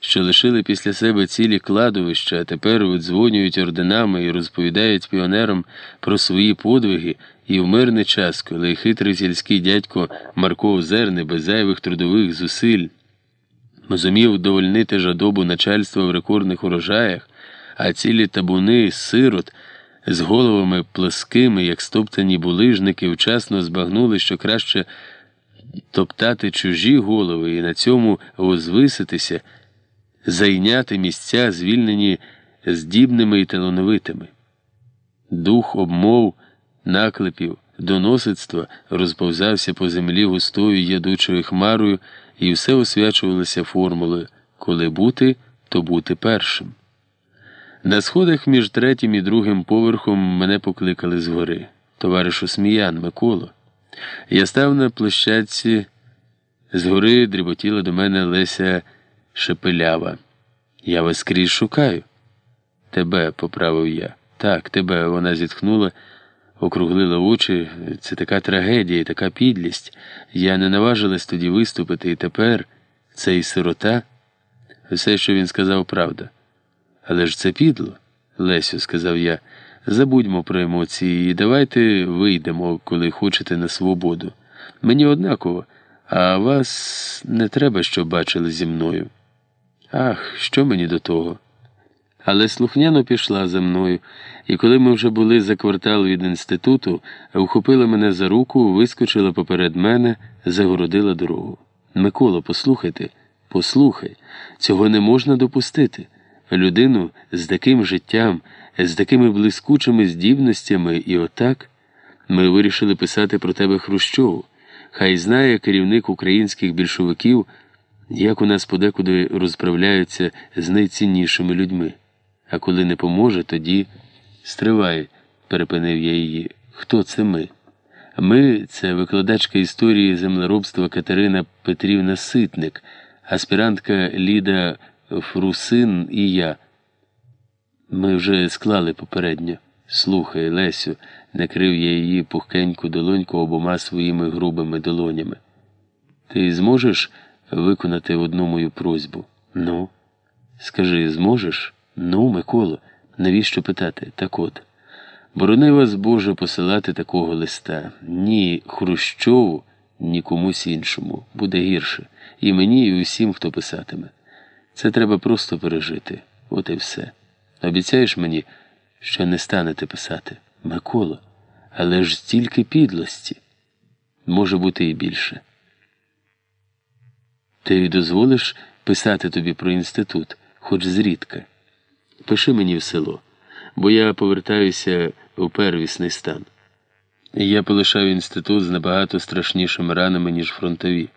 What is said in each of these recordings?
що лишили після себе цілі кладовища, а тепер видзвонюють орденами і розповідають піонерам про свої подвиги, і в мирний час, коли хитрий сільський дядько Марко Озерний без зайвих трудових зусиль зумів довольнити жадобу начальства в рекордних урожаях, а цілі табуни сирот з головами плоскими, як стоптані булижники, вчасно збагнули, що краще топтати чужі голови і на цьому возвиситися, зайняти місця, звільнені здібними і талановитими. Дух обмов, наклепів, доносицтва розповзався по землі густою ядучою хмарою, і все освячувалося формулою коли бути, то бути першим. На сходах між третім і другим поверхом мене покликали згори, товаришу Сміян, Миколо. Я став на площадці, згори дріботіла до мене Леся Шепелява. Я вас скрізь шукаю. Тебе, поправив я. Так, тебе, вона зітхнула, округлила очі. Це така трагедія, така підлість. Я не наважилась тоді виступити, і тепер цей сирота. Все, що він сказав, правда. Але ж це підло, Лесю, сказав я. Забудьмо про емоції і давайте вийдемо, коли хочете на свободу. Мені однаково, а вас не треба, щоб бачили зі мною. Ах, що мені до того? Але слухняно пішла за мною, і коли ми вже були за квартал від інституту, вхопила мене за руку, вискочила поперед мене, загородила дорогу. Микола, послухайте, послухай, цього не можна допустити. Людину з таким життям, з такими блискучими здібностями, і отак ми вирішили писати про тебе Хрущову. Хай знає керівник українських більшовиків, як у нас подекуди розправляються з найціннішими людьми. А коли не поможе, тоді стривай, перепинив я її. Хто це ми? Ми це викладачка історії землеробства Катерина Петрівна Ситник, аспірантка Ліда Фрусин і я. Ми вже склали попередньо. Слухай, Лесю, накрив я її пухкеньку долоньку обома своїми грубими долонями. Ти зможеш виконати одну мою просьбу? Ну, скажи, зможеш? Ну, Миколо, навіщо питати? Так от. Борони вас, Боже, посилати такого листа. Ні Хрущову, ні комусь іншому. Буде гірше. І мені, і усім, хто писатиме. Це треба просто пережити. От і все. Обіцяєш мені, що не станете писати? Микола, але ж стільки підлості. Може бути і більше. Ти дозволиш писати тобі про інститут, хоч зрідка. Пиши мені в село, бо я повертаюся у первісний стан. Я полишав інститут з набагато страшнішими ранами, ніж фронтові.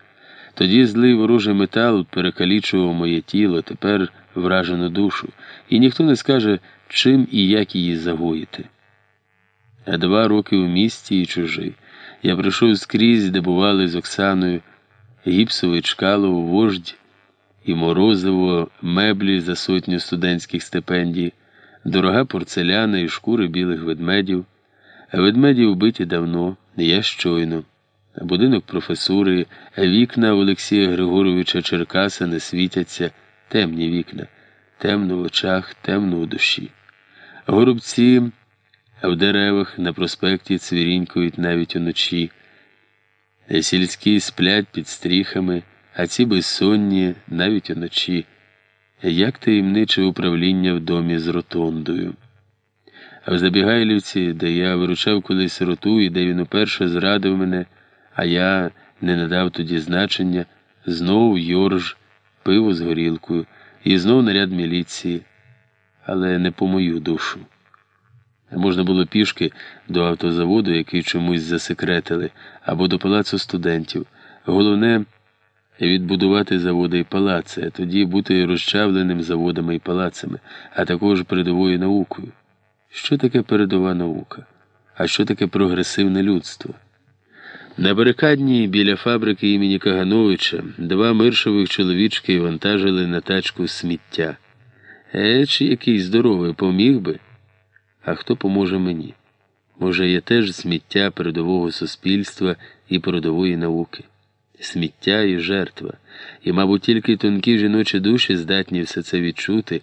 Тоді злий ворожий метал перекалічував моє тіло, тепер вражену душу, і ніхто не скаже, чим і як її загоїти. А два роки у місті і чужий. Я прийшов скрізь, де бували з Оксаною, гіпсовий чкалово, вождь і морозиво, меблі за сотню студентських стипендій, дорога порцеляна і шкури білих ведмедів. Ведмеді вбиті давно, я щойно. Будинок професури, вікна Олексія Григоровича Черкаса не світяться, темні вікна, темно в очах, темно у душі. Горобці в деревах на проспекті цвірінькують навіть уночі. Сільські сплять під стріхами, а ці безсонні навіть уночі, як таємниче управління в домі з ротондою. А в Забігайлівці, де я виручав колись сироту і де він уперше зрадив мене а я не надав тоді значення, знов Йорж, пиво з горілкою, і знов наряд міліції, але не по мою душу. Можна було пішки до автозаводу, який чомусь засекретили, або до палацу студентів. Головне відбудувати заводи і палаци, а тоді бути розчавленим заводами і палацами, а також передовою наукою. Що таке передова наука? А що таке прогресивне людство? На барикадні біля фабрики імені Кагановича два миршових чоловічки вантажили на тачку сміття. Е, чи який здоровий поміг би? А хто поможе мені? Може, я теж сміття передового суспільства і передової науки. сміття і жертва, і, мабуть, тільки тонкі жіночі душі здатні все це відчути.